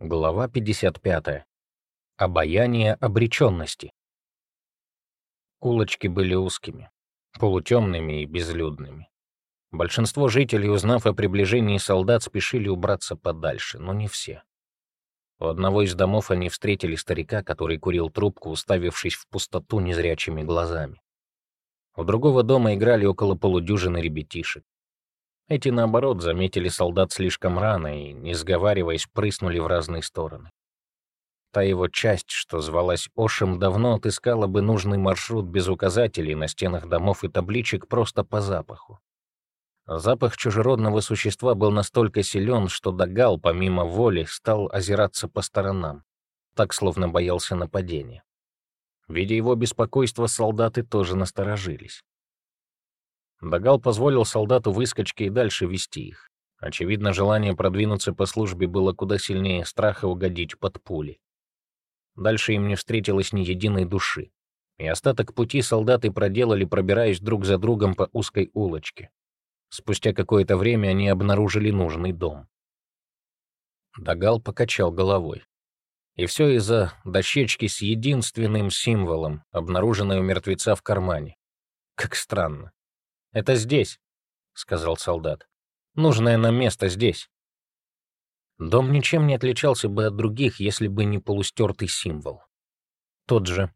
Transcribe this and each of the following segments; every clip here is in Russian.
Глава 55. Обаяние обреченности. Улочки были узкими, полутемными и безлюдными. Большинство жителей, узнав о приближении солдат, спешили убраться подальше, но не все. У одного из домов они встретили старика, который курил трубку, уставившись в пустоту незрячими глазами. У другого дома играли около полудюжины ребятишек. Эти, наоборот, заметили солдат слишком рано и, не сговариваясь, прыснули в разные стороны. Та его часть, что звалась Ошем, давно отыскала бы нужный маршрут без указателей на стенах домов и табличек просто по запаху. Запах чужеродного существа был настолько силен, что Дагал, помимо воли, стал озираться по сторонам, так словно боялся нападения. Видя его беспокойство, солдаты тоже насторожились. Дагал позволил солдату выскочке и дальше вести их. Очевидно, желание продвинуться по службе было куда сильнее страха угодить под пули. Дальше им не встретилось ни единой души. И остаток пути солдаты проделали, пробираясь друг за другом по узкой улочке. Спустя какое-то время они обнаружили нужный дом. Дагал покачал головой. И все из-за дощечки с единственным символом, обнаруженной у мертвеца в кармане. Как странно. «Это здесь», — сказал солдат. «Нужное нам место здесь». Дом ничем не отличался бы от других, если бы не полустертый символ. Тот же,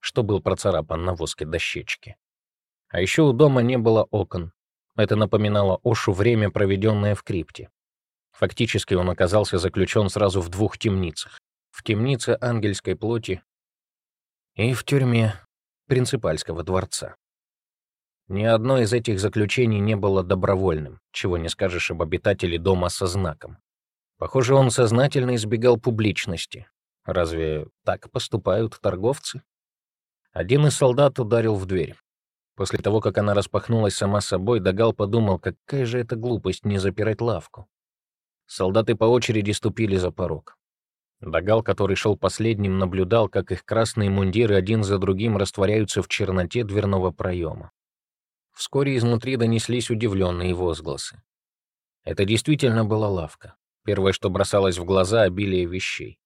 что был процарапан на воске дощечки. А еще у дома не было окон. Это напоминало Ошу время, проведенное в крипте. Фактически он оказался заключен сразу в двух темницах. В темнице ангельской плоти и в тюрьме принципальского дворца. Ни одно из этих заключений не было добровольным, чего не скажешь об обитателе дома со знаком. Похоже, он сознательно избегал публичности. Разве так поступают торговцы? Один из солдат ударил в дверь. После того, как она распахнулась сама собой, Дагал подумал, какая же это глупость не запирать лавку. Солдаты по очереди ступили за порог. Дагал, который шел последним, наблюдал, как их красные мундиры один за другим растворяются в черноте дверного проема. Вскоре изнутри донеслись удивленные возгласы. Это действительно была лавка. Первое, что бросалось в глаза — обилие вещей.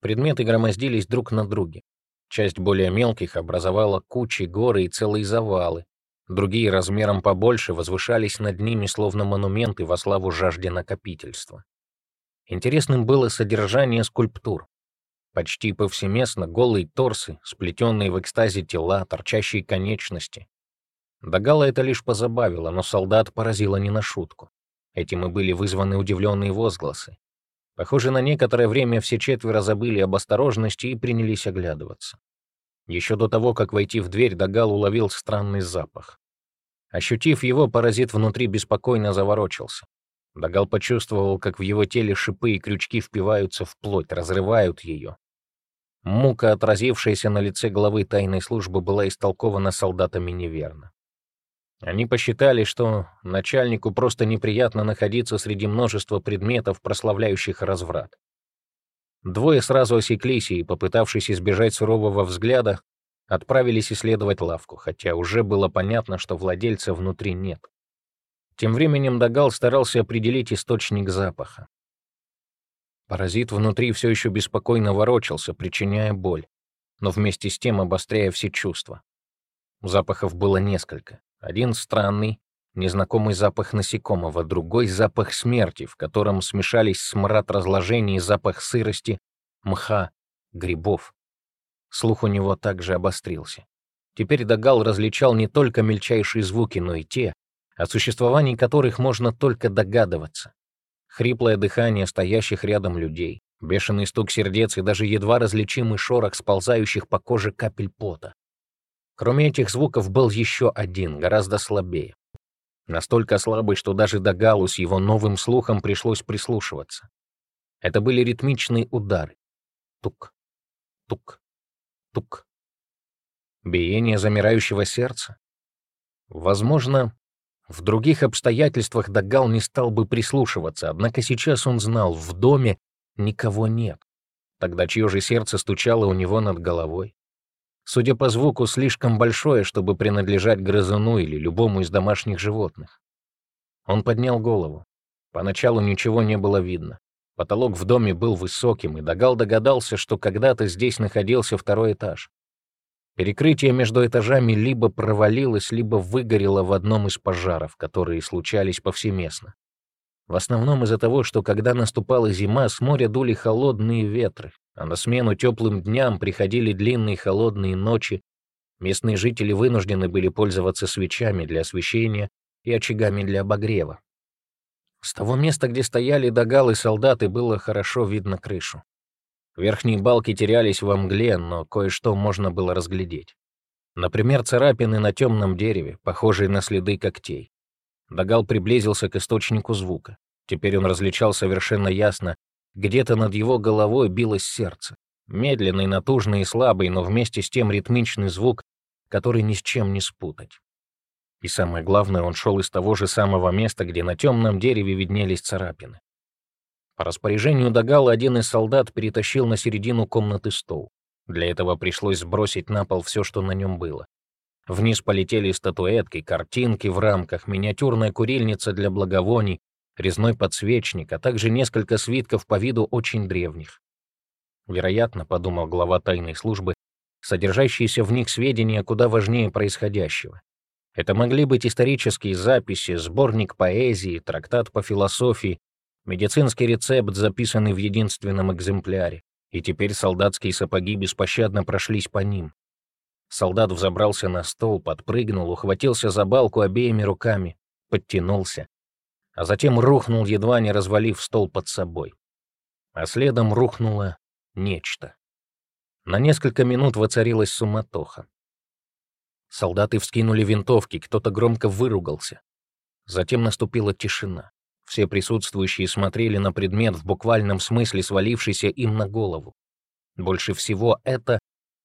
Предметы громоздились друг на друге. Часть более мелких образовала кучи, горы и целые завалы. Другие размером побольше возвышались над ними словно монументы во славу жажде накопительства. Интересным было содержание скульптур. Почти повсеместно голые торсы, сплетенные в экстазе тела, торчащие конечности, Дагала это лишь позабавило, но солдат поразило не на шутку. Этим и были вызваны удивленные возгласы. Похоже, на некоторое время все четверо забыли об осторожности и принялись оглядываться. Еще до того, как войти в дверь, Дагал уловил странный запах. Ощутив его, паразит внутри беспокойно заворочился. Дагал почувствовал, как в его теле шипы и крючки впиваются в плоть, разрывают ее. Мука, отразившаяся на лице главы тайной службы, была истолкована солдатами неверно. Они посчитали, что начальнику просто неприятно находиться среди множества предметов, прославляющих разврат. Двое сразу осеклись и, попытавшись избежать сурового взгляда, отправились исследовать лавку, хотя уже было понятно, что владельца внутри нет. Тем временем Дагал старался определить источник запаха. Паразит внутри все еще беспокойно ворочался, причиняя боль, но вместе с тем обостряя все чувства. Запахов было несколько. Один странный, незнакомый запах насекомого, другой — запах смерти, в котором смешались смрад разложения и запах сырости, мха, грибов. Слух у него также обострился. Теперь Дагал различал не только мельчайшие звуки, но и те, о существовании которых можно только догадываться. Хриплое дыхание стоящих рядом людей, бешеный стук сердец и даже едва различимый шорох сползающих по коже капель пота. Кроме этих звуков был еще один, гораздо слабее. Настолько слабый, что даже Дагалу с его новым слухом пришлось прислушиваться. Это были ритмичные удары. Тук, тук, тук. Биение замирающего сердца. Возможно, в других обстоятельствах Дагал не стал бы прислушиваться, однако сейчас он знал, в доме никого нет. Тогда чье же сердце стучало у него над головой? Судя по звуку, слишком большое, чтобы принадлежать грызуну или любому из домашних животных. Он поднял голову. Поначалу ничего не было видно. Потолок в доме был высоким, и Дагал догадался, что когда-то здесь находился второй этаж. Перекрытие между этажами либо провалилось, либо выгорело в одном из пожаров, которые случались повсеместно. В основном из-за того, что когда наступала зима, с моря дули холодные ветры, а на смену теплым дням приходили длинные холодные ночи. Местные жители вынуждены были пользоваться свечами для освещения и очагами для обогрева. С того места, где стояли догалы солдаты, было хорошо видно крышу. Верхние балки терялись во мгле, но кое-что можно было разглядеть. Например, царапины на темном дереве, похожие на следы когтей. Дагал приблизился к источнику звука. Теперь он различал совершенно ясно, где-то над его головой билось сердце. Медленный, натужный и слабый, но вместе с тем ритмичный звук, который ни с чем не спутать. И самое главное, он шел из того же самого места, где на темном дереве виднелись царапины. По распоряжению Дагала один из солдат перетащил на середину комнаты стол. Для этого пришлось сбросить на пол все, что на нем было. Вниз полетели статуэтки, картинки в рамках, миниатюрная курильница для благовоний, резной подсвечник, а также несколько свитков по виду очень древних. Вероятно, подумал глава тайной службы, содержащиеся в них сведения куда важнее происходящего. Это могли быть исторические записи, сборник поэзии, трактат по философии, медицинский рецепт, записанный в единственном экземпляре. И теперь солдатские сапоги беспощадно прошлись по ним. Солдат взобрался на стол, подпрыгнул, ухватился за балку обеими руками, подтянулся, а затем рухнул, едва не развалив стол под собой. А следом рухнуло нечто. На несколько минут воцарилась суматоха. Солдаты вскинули винтовки, кто-то громко выругался. Затем наступила тишина. Все присутствующие смотрели на предмет в буквальном смысле, свалившийся им на голову. Больше всего это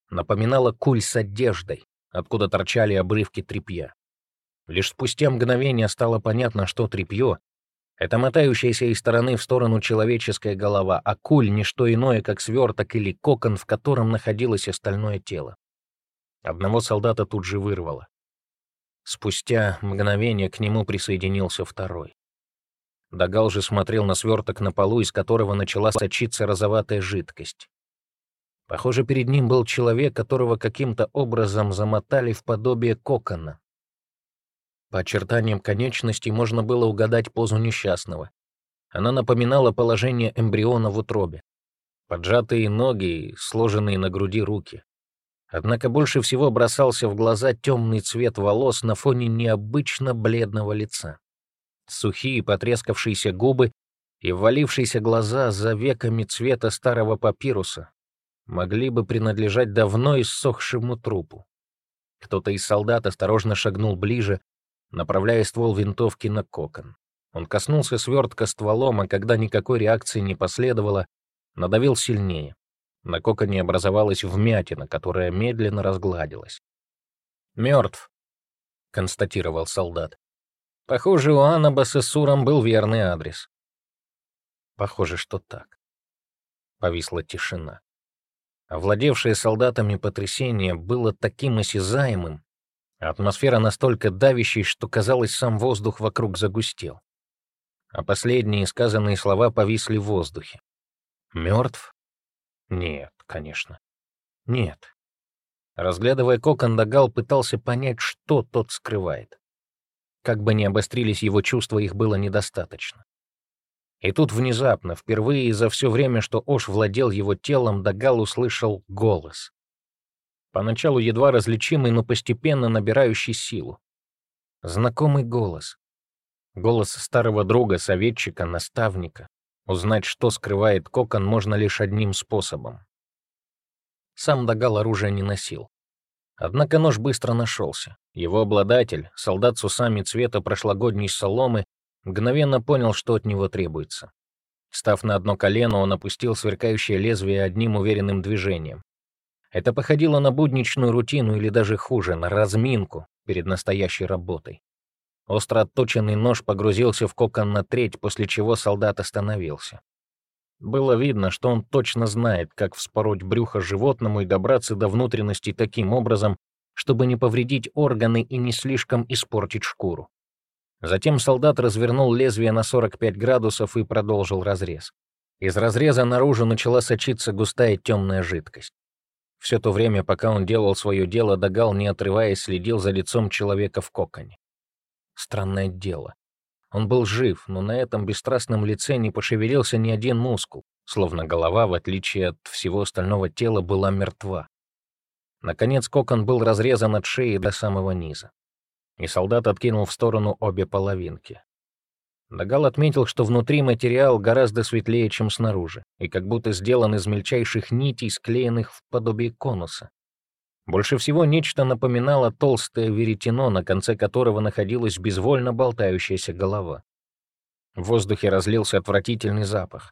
напоминала куль с одеждой, откуда торчали обрывки тряпья. Лишь спустя мгновение стало понятно, что тряпье — это мотающаяся из стороны в сторону человеческая голова, а куль — не что иное, как сверток или кокон, в котором находилось остальное тело. Одного солдата тут же вырвало. Спустя мгновение к нему присоединился второй. Дагал же смотрел на сверток на полу, из которого начала сочиться розоватая жидкость. Похоже, перед ним был человек, которого каким-то образом замотали в подобие кокона. По очертаниям конечностей можно было угадать позу несчастного. Она напоминала положение эмбриона в утробе. Поджатые ноги и сложенные на груди руки. Однако больше всего бросался в глаза темный цвет волос на фоне необычно бледного лица. Сухие потрескавшиеся губы и ввалившиеся глаза за веками цвета старого папируса, могли бы принадлежать давно иссохшему трупу. Кто-то из солдат осторожно шагнул ближе, направляя ствол винтовки на кокон. Он коснулся свертка стволом, а когда никакой реакции не последовало, надавил сильнее. На коконе образовалась вмятина, которая медленно разгладилась. «Мертв», — констатировал солдат. «Похоже, у Анна с Исуром был верный адрес». «Похоже, что так». Повисла тишина. Овладевшее солдатами потрясение было таким осязаемым, атмосфера настолько давящей, что, казалось, сам воздух вокруг загустел. А последние сказанные слова повисли в воздухе. «Мертв? Нет, конечно. Нет». Разглядывая кокон, Дагал пытался понять, что тот скрывает. Как бы ни обострились его чувства, их было недостаточно. И тут внезапно, впервые за все время, что Ош владел его телом, Дагал услышал голос. Поначалу едва различимый, но постепенно набирающий силу. Знакомый голос. Голос старого друга, советчика, наставника. Узнать, что скрывает кокон, можно лишь одним способом. Сам Дагал оружие не носил. Однако нож быстро нашелся. Его обладатель, солдат с усами цвета прошлогодней соломы, Мгновенно понял, что от него требуется. Став на одно колено, он опустил сверкающее лезвие одним уверенным движением. Это походило на будничную рутину или даже хуже, на разминку перед настоящей работой. Остро отточенный нож погрузился в кокон на треть, после чего солдат остановился. Было видно, что он точно знает, как вспороть брюхо животному и добраться до внутренности таким образом, чтобы не повредить органы и не слишком испортить шкуру. Затем солдат развернул лезвие на 45 градусов и продолжил разрез. Из разреза наружу начала сочиться густая темная жидкость. Все то время, пока он делал свое дело, Дагал, не отрываясь, следил за лицом человека в коконе. Странное дело. Он был жив, но на этом бесстрастном лице не пошевелился ни один мускул, словно голова, в отличие от всего остального тела, была мертва. Наконец кокон был разрезан от шеи до самого низа. И солдат откинул в сторону обе половинки. Дагал отметил, что внутри материал гораздо светлее, чем снаружи, и как будто сделан из мельчайших нитей, склеенных в подобие конуса. Больше всего нечто напоминало толстое веретено, на конце которого находилась безвольно болтающаяся голова. В воздухе разлился отвратительный запах.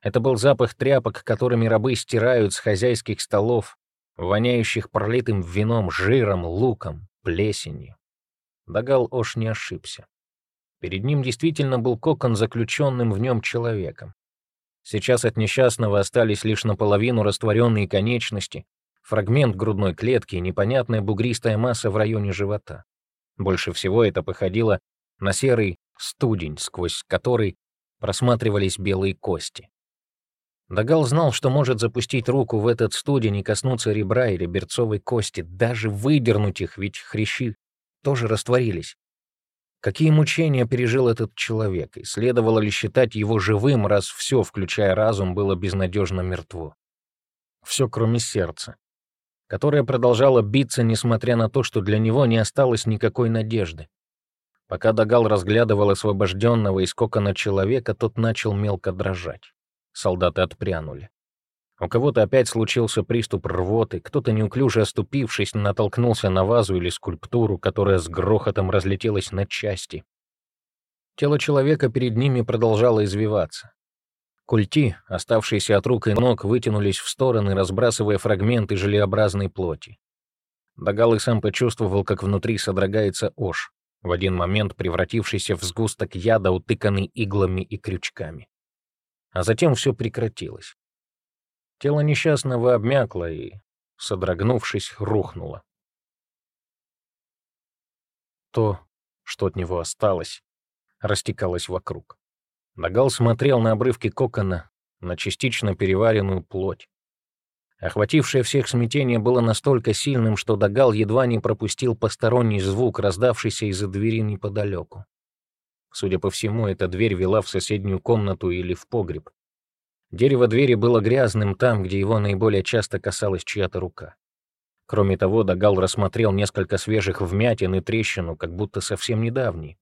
Это был запах тряпок, которыми рабы стирают с хозяйских столов, воняющих пролитым вином, жиром, луком, плесенью. Дагал Ош не ошибся. Перед ним действительно был кокон, заключенным в нем человеком. Сейчас от несчастного остались лишь наполовину растворенные конечности, фрагмент грудной клетки и непонятная бугристая масса в районе живота. Больше всего это походило на серый студень, сквозь который просматривались белые кости. Дагал знал, что может запустить руку в этот студень и коснуться ребра или берцовой кости, даже выдернуть их, ведь хрящи тоже растворились. Какие мучения пережил этот человек, и следовало ли считать его живым, раз все, включая разум, было безнадежно мертво? Все, кроме сердца, которое продолжало биться, несмотря на то, что для него не осталось никакой надежды. Пока Дагал разглядывал освобожденного из кокона человека, тот начал мелко дрожать. Солдаты отпрянули. У кого-то опять случился приступ рвоты, кто-то, неуклюже оступившись, натолкнулся на вазу или скульптуру, которая с грохотом разлетелась на части. Тело человека перед ними продолжало извиваться. Культи, оставшиеся от рук и ног, вытянулись в стороны, разбрасывая фрагменты желеобразной плоти. Дагал и сам почувствовал, как внутри содрогается ож, в один момент превратившийся в сгусток яда, утыканный иглами и крючками. А затем все прекратилось. Тело несчастного обмякло и, содрогнувшись, рухнуло. То, что от него осталось, растекалось вокруг. Дагал смотрел на обрывки кокона, на частично переваренную плоть. Охватившее всех смятение было настолько сильным, что Дагал едва не пропустил посторонний звук, раздавшийся из-за двери неподалеку. Судя по всему, эта дверь вела в соседнюю комнату или в погреб. Дерево двери было грязным там, где его наиболее часто касалась чья-то рука. Кроме того, Дагал рассмотрел несколько свежих вмятин и трещину, как будто совсем недавний.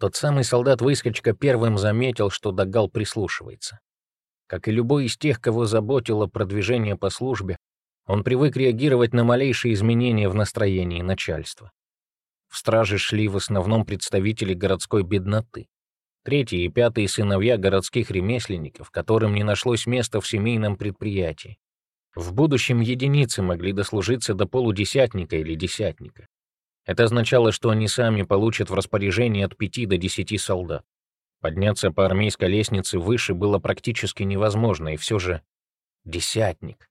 Тот самый солдат-выскочка первым заметил, что Дагал прислушивается. Как и любой из тех, кого заботило продвижение по службе, он привык реагировать на малейшие изменения в настроении начальства. В страже шли в основном представители городской бедноты. Третьи и пятые сыновья городских ремесленников, которым не нашлось места в семейном предприятии. В будущем единицы могли дослужиться до полудесятника или десятника. Это означало, что они сами получат в распоряжение от пяти до десяти солдат. Подняться по армейской лестнице выше было практически невозможно, и все же десятник.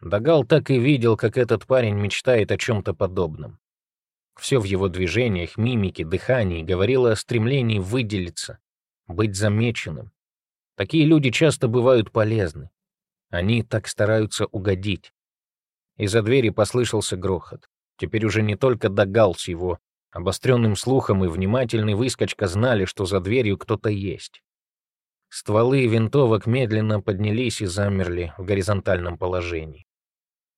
Дагал так и видел, как этот парень мечтает о чем-то подобном. Все в его движениях, мимике, дыхании говорило о стремлении выделиться, быть замеченным. Такие люди часто бывают полезны. Они так стараются угодить. Из-за двери послышался грохот. Теперь уже не только Дагал с его обостренным слухом и внимательный выскочка знали, что за дверью кто-то есть. Стволы винтовок медленно поднялись и замерли в горизонтальном положении.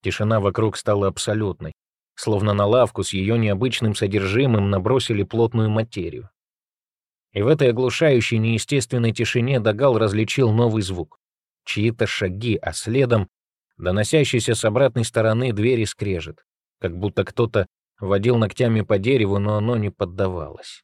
Тишина вокруг стала абсолютной, словно на лавку с ее необычным содержимым набросили плотную материю. И в этой оглушающей неестественной тишине Дагал различил новый звук. Чьи-то шаги, а следом доносящийся с обратной стороны двери скрежет, как будто кто-то водил ногтями по дереву, но оно не поддавалось.